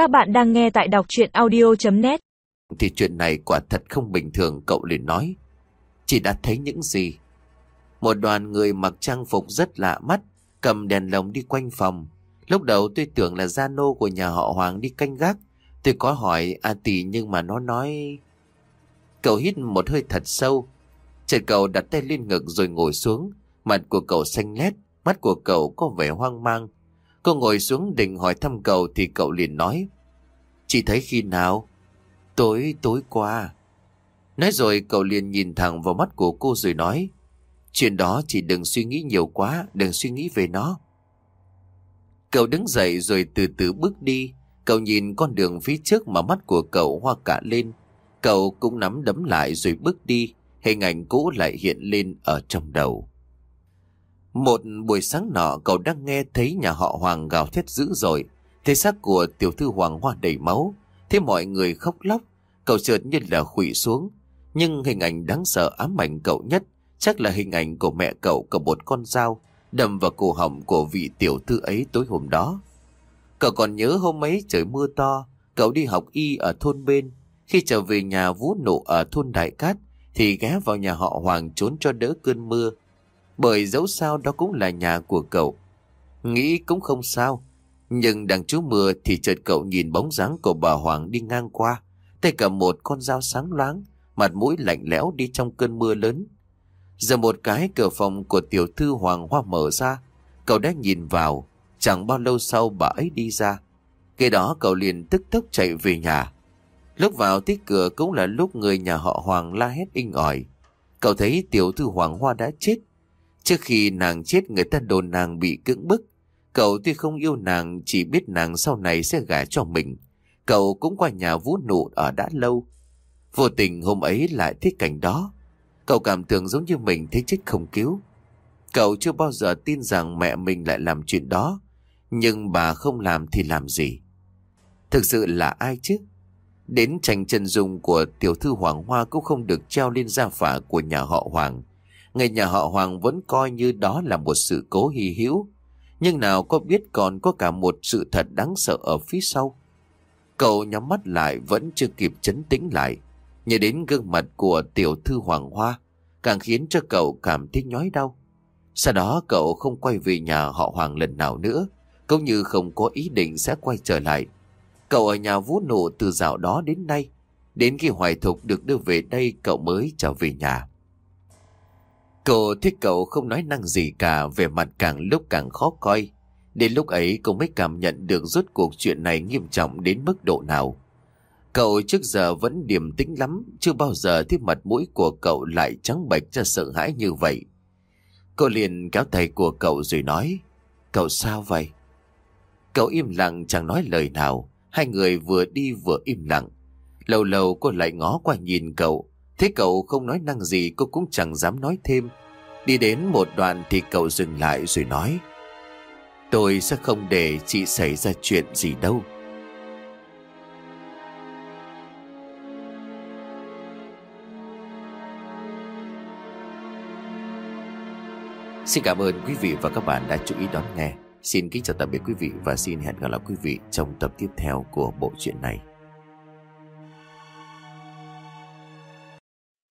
Các bạn đang nghe tại đọc chuyện audio.net Thì chuyện này quả thật không bình thường cậu liền nói. Chị đã thấy những gì? Một đoàn người mặc trang phục rất lạ mắt, cầm đèn lồng đi quanh phòng. Lúc đầu tôi tưởng là gia nô của nhà họ Hoàng đi canh gác. Tôi có hỏi A Tỷ nhưng mà nó nói... Cậu hít một hơi thật sâu. Chợt cậu đặt tay lên ngực rồi ngồi xuống. Mặt của cậu xanh lét, mắt của cậu có vẻ hoang mang. Cô ngồi xuống định hỏi thăm cậu thì cậu liền nói. Chị thấy khi nào? Tối, tối qua. Nói rồi cậu liền nhìn thẳng vào mắt của cô rồi nói. Chuyện đó chỉ đừng suy nghĩ nhiều quá, đừng suy nghĩ về nó. Cậu đứng dậy rồi từ từ bước đi. Cậu nhìn con đường phía trước mà mắt của cậu hoa cả lên. Cậu cũng nắm đấm lại rồi bước đi. Hình ảnh cũ lại hiện lên ở trong đầu. Một buổi sáng nọ cậu đang nghe thấy nhà họ Hoàng gào thét dữ dội. Thấy xác của tiểu thư Hoàng hoa đầy máu. Thế mọi người khóc lóc. Cậu chợt như là khủy xuống. Nhưng hình ảnh đáng sợ ám ảnh cậu nhất chắc là hình ảnh của mẹ cậu cầm một con dao đâm vào cổ họng của vị tiểu thư ấy tối hôm đó. Cậu còn nhớ hôm ấy trời mưa to, cậu đi học y ở thôn bên. Khi trở về nhà vú nổ ở thôn Đại Cát thì ghé vào nhà họ Hoàng trốn cho đỡ cơn mưa. Bởi dẫu sao đó cũng là nhà của cậu. Nghĩ cũng không sao. Nhưng đằng chú mưa thì chợt cậu nhìn bóng dáng của bà Hoàng đi ngang qua. Tay cầm một con dao sáng loáng, mặt mũi lạnh lẽo đi trong cơn mưa lớn. Giờ một cái cửa phòng của tiểu thư Hoàng Hoa mở ra, cậu đã nhìn vào, chẳng bao lâu sau bà ấy đi ra. Khi đó cậu liền tức tốc chạy về nhà. Lúc vào tí cửa cũng là lúc người nhà họ Hoàng la hét inh ỏi. Cậu thấy tiểu thư Hoàng Hoa đã chết. Trước khi nàng chết, người ta đồn nàng bị cưỡng bức. Cậu tuy không yêu nàng, chỉ biết nàng sau này sẽ gả cho mình. Cậu cũng qua nhà vũ nụ ở đã lâu. Vô tình hôm ấy lại thấy cảnh đó. Cậu cảm tưởng giống như mình thấy chết không cứu. Cậu chưa bao giờ tin rằng mẹ mình lại làm chuyện đó. Nhưng bà không làm thì làm gì? Thực sự là ai chứ? Đến tranh chân dung của tiểu thư Hoàng Hoa cũng không được treo lên gia phả của nhà họ Hoàng. Người nhà họ Hoàng vẫn coi như đó là một sự cố hy hữu. Nhưng nào có biết còn có cả một sự thật đáng sợ ở phía sau. Cậu nhắm mắt lại vẫn chưa kịp chấn tĩnh lại. Nhớ đến gương mặt của tiểu thư Hoàng Hoa, càng khiến cho cậu cảm thấy nhói đau. Sau đó cậu không quay về nhà họ Hoàng lần nào nữa, cũng như không có ý định sẽ quay trở lại. Cậu ở nhà vũ nổ từ dạo đó đến nay, đến khi Hoài Thục được đưa về đây cậu mới trở về nhà. Cô thích cậu không nói năng gì cả, về mặt càng lúc càng khó coi. Đến lúc ấy cô mới cảm nhận được rốt cuộc chuyện này nghiêm trọng đến mức độ nào. Cậu trước giờ vẫn điềm tĩnh lắm, chưa bao giờ thấy mặt mũi của cậu lại trắng bệch cho sợ hãi như vậy. Cô liền kéo tay của cậu rồi nói, cậu sao vậy? Cậu im lặng chẳng nói lời nào, hai người vừa đi vừa im lặng. Lâu lâu cô lại ngó qua nhìn cậu, thế cậu không nói năng gì cô cũng chẳng dám nói thêm. Đi đến một đoạn thì cậu dừng lại rồi nói, tôi sẽ không để chị xảy ra chuyện gì đâu. Xin cảm ơn quý vị và các bạn đã chú ý đón nghe. Xin kính chào tạm biệt quý vị và xin hẹn gặp lại quý vị trong tập tiếp theo của bộ truyện này.